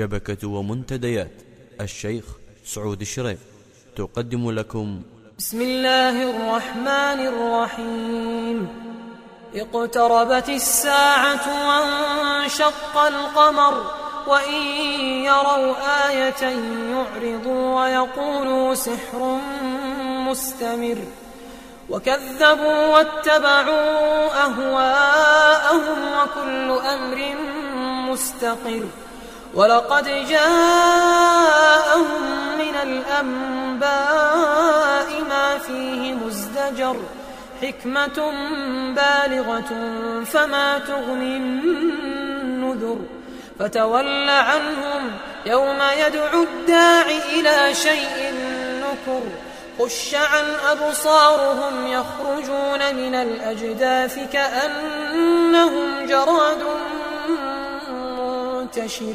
شبكة ومنتديات. الشيخ سعود الشريف. تقدم لكم. بسم الله الرحمن الرحيم. اقتربت الساعة وانشق القمر وإن يروا آية يعرضوا ويقولوا سحر مستمر. وكذبوا واتبعوا أهواءهم وكل أمر مستقر. ولقد جاءهم من الأنباء ما فيه مزدجر حكمة بالغة فما تغني النذر فتول عنهم يوم يدعو الداع إلى شيء نكر خش عن أبصارهم يخرجون من الأجداث كأنهم جراد منتشر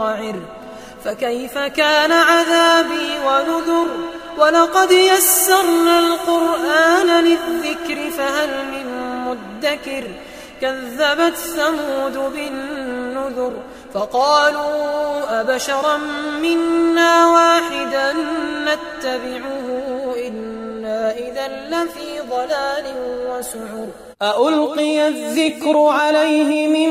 منقعر فكيف كان عذابي ونذر؟ ولقد يسرنا القرآن للذكر فهل من مدكر؟ كذبت ثمود بالنذر فقالوا أبشرا منا واحدا نتبعه إنا إذا لفي ضلال وسعر. أألقي الذكر عليه من